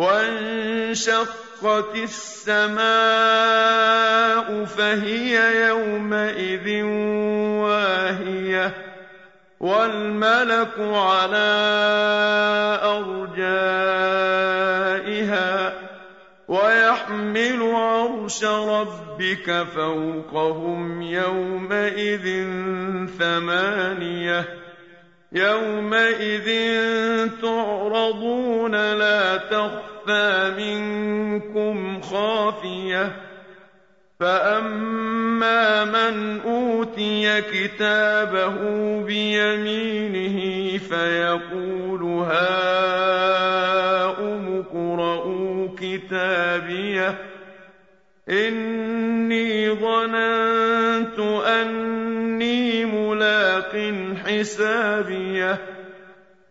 وانشقت السماء فهي يومئذ واهية والملك على أرجائها ويحمل عرش ربك فوقهم يومئذ ثمانية يومئذ تعرضون لا تخفى منكم خافية. فأما من أوتي كتابه بيمينه فيقول هاؤم اقرءوا كتابية. إني ظننت أني ملاق حسابية.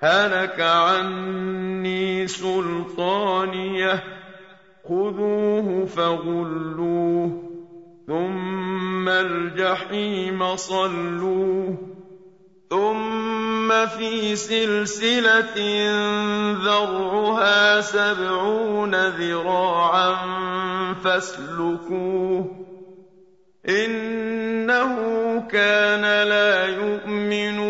هلك عني سلطانية. خذوه فغلوه ثم الجحيم صلوه ثم في سلسلة ذرعها سبعون ذراعا فاسلكوه. إنه كان لا يؤمن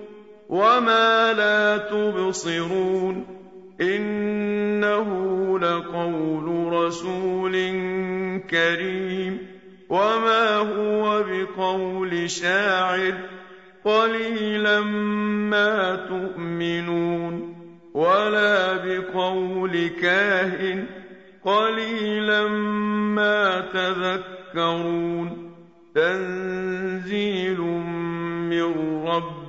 وما لا تبصرون إنه لقول رسول كريم وما هو بقول شاعر قليلا ما تؤمنون ولا بقول كاهن قليلا ما تذكرون تنزيل من